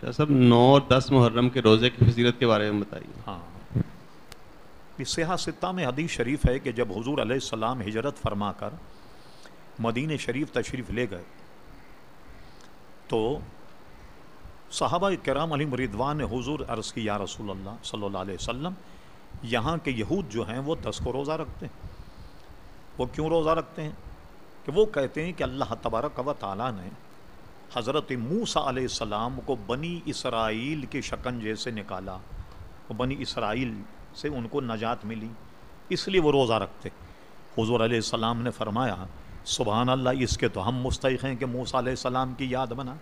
شاہ صاحب نو اور دس محرم کے روزے کی فضیلت کے بارے میں بتائیے۔ ہاں۔ سیاح ستہ میں حدیث شریف ہے کہ جب حضور علیہ السلام ہجرت فرما کر مدین شریف تشریف لے گئے تو صحابہ کرام علی مریدوان نے حضور عرض کی یا رسول اللہ صلی اللہ علیہ وسلم یہاں کے یہود جو ہیں وہ دس کو روزہ رکھتے ہیں۔ وہ کیوں روزہ رکھتے ہیں؟ کہ وہ کہتے ہیں کہ اللہ تبارک و تعالیٰ نے حضرت موسیٰ علیہ السلام کو بنی اسرائیل کے شکنجے سے نکالا۔ بنی اسرائیل سے ان کو نجات ملی، اس لیے وہ روزہ رکھتے۔ حضور علیہ السلام نے فرمایا، سبحان اللہ، اس کے تو ہم مستحق ہیں کہ موسیٰ علیہ السلام کی یاد بنا۔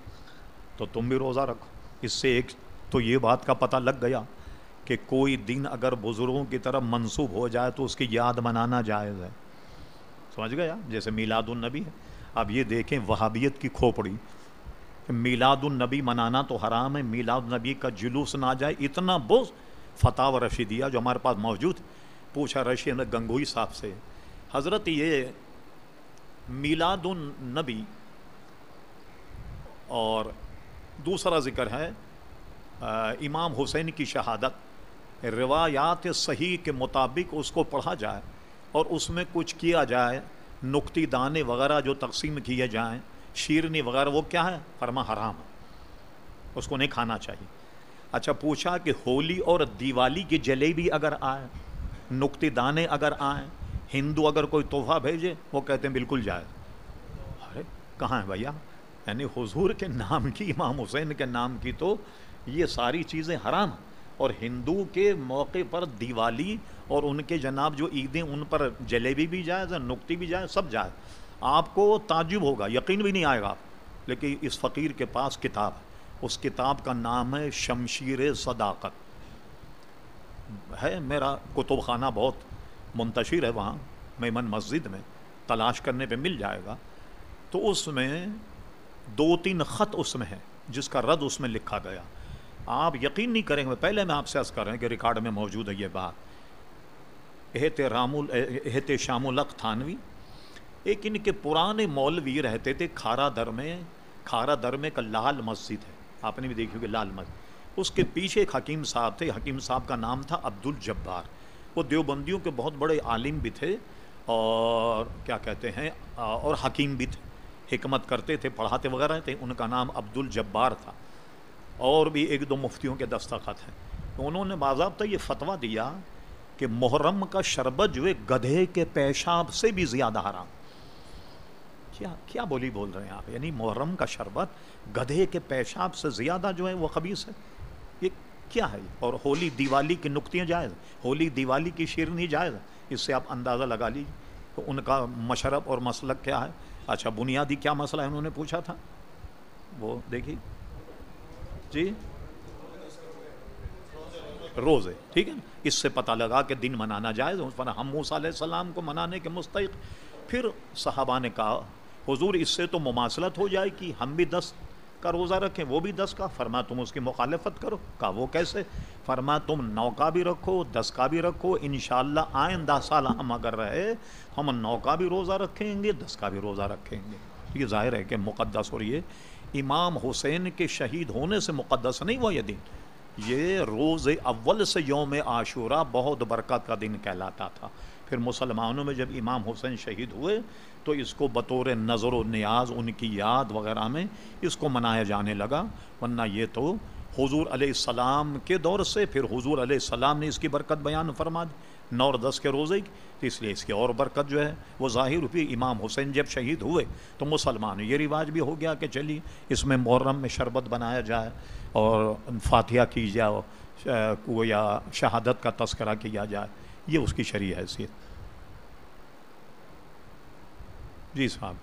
تو تم بھی روزہ رکھو۔ اس سے ایک تو یہ بات کا پتہ لگ گیا کہ کوئی دن اگر بزرگوں کی طرف منسوب ہو جائے تو اس کی یاد منانا جائز ہے۔ سمجھ گیا؟ جیسے میلاد النبی ہے۔ اب یہ دیکھیں، وہابیت کی کھوپڑی۔ کہ میلاد النبی منانا تو حرام ہے میلاد النبی کا جلوس نہ جائے، اتنا بوز فتح و رشیدیہ جو ہمارے پاس موجود پوچھا رشید گنگوئی صاحب سے، حضرت یہ میلاد النبی اور دوسرا ذکر ہے امام حسین کی شہادت، روایات صحیح کے مطابق اس کو پڑھا جائے اور اس میں کچھ کیا جائے، نقطی دانے وغیرہ جو تقسیم کیے جائیں شیرنی وغیرہ، وہ کیا ہے؟ فرما حرام ہے۔ اس کو نہیں کھانا چاہیے۔ اچھا پوچھا کہ ہولی اور دیوالی کی جلیبی اگر آئے نقطی دانے اگر آئیں ہندو اگر کوئی تحفہ بھیجے، وہ کہتے ہیں بالکل جائے ارے، کہاں ہے بھیا؟ یعنی حضور کے نام کی، امام حسین کے نام کی تو یہ ساری چیزیں حرام اور ہندو کے موقع پر دیوالی اور ان کے جناب جو عیدیں، ان پر جلیبی بھی جائے نقطی بھی جائے سب جائے آپ کو تعجب ہوگا، یقین بھی نہیں آئے گا لیکن اس فقیر کے پاس کتاب ہے۔ اس کتاب کا نام ہے شمشیر صداقت۔ ہے، میرا کتب خانہ بہت منتشر ہے وہاں۔ میمن مسجد میں تلاش کرنے پہ مل جائے گا۔ تو اس میں دو تین خط اس میں ہے، جس کا رد اس میں لکھا گیا۔ آپ یقین نہیں کریں گے، پہلے میں آپ سے عرض کر رہے ہیں کہ ریکارڈ میں موجود ہے یہ بات۔ احت رام احت شام الق تھانوی۔ ایک ان کے پرانے مولوی رہتے تھے، کھارا در میں، کھارا در میں کا لال مسجد ہے۔ آپ نے بھی دیکھی ہوگی لال مسجد۔ اس کے پیچھے ایک حکیم صاحب تھے۔ حکیم صاحب کا نام تھا عبد الجبار وہ دیوبندیوں کے بہت بڑے عالم بھی تھے اور کیا کہتے ہیں، اور حکیم بھی تھے۔ حکمت کرتے تھے، پڑھاتے وغیرہ تھے۔ ان کا نام عبد الجبار تھا۔ اور بھی ایک دو مفتیوں کے دستخط ہیں۔ تو انہوں نے باضابطہ یہ فتویٰ دیا کہ محرم کا شربت جو ہے، گدھے کے پیشاب سے بھی زیادہ حرام۔ کیا کیا بولی بول رہے ہیں آپ؟ یعنی محرم کا شربت گدھے کے پیشاب سے زیادہ جو ہے وہ خبیص ہے؟ یہ کیا ہے؟ اور ہولی دیوالی کی نقطیاں جائز ہولی دیوالی کی شیرنی جائز اس سے آپ اندازہ لگا لیجیے تو ان کا مشرب اور مسلک کیا ہے؟ اچھا بنیادی کیا مسئلہ ہے؟ انہوں نے پوچھا تھا۔ وہ دیکھیے۔ جی؟ روزے، ٹھیک ہے اس سے پتہ لگا کہ دن منانا جائز ہم موسیٰ علیہ السلام کو منانے کے مستحق۔ پھر صحابہ نے کہا حضور اس سے تو مماثلت ہو جائے کہ ہم بھی دس کا روزہ رکھیں، وہ بھی دس کا، فرما تم اس کی مخالفت کرو۔ کہا وہ کیسے؟ فرما تم نو کا بھی رکھو، دس کا بھی رکھو، انشاءاللہ آئندہ سال ہم اگر رہے، ہم نو کا بھی روزہ رکھیں گے، دس کا بھی روزہ رکھیں گے۔ یہ ظاہر ہے کہ مقدس اور یہ امام حسین کے شہید ہونے سے مقدس نہیں ہوا یہ دن۔ یہ روز اول سے یوم عاشورہ بہت برکت کا دن کہلاتا تھا۔ پھر مسلمانوں میں جب امام حسین شہید ہوئے تو اس کو بطور نظر و نیاز، ان کی یاد وغیرہ میں اس کو منایا جانے لگا۔ ورنہ یہ تو حضور علیہ السلام کے دور سے پھر حضور علیہ السلام نے اس کی برکت بیان فرما دی۔ نو اور دس کے روزے کی، تو اس لیے اس کی اور برکت جو ہے وہ ظاہر ہوئی۔ امام حسین جب شہید ہوئے تو مسلمان یہ رواج بھی ہو گیا کہ چلیے، اس میں محرم میں شربت بنایا جائے اور فاتحہ کی جائے یا شہادت کا تذکرہ کیا جائے۔ یہ اس کی شرعی حیثیت۔ جی صاحب